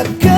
acá.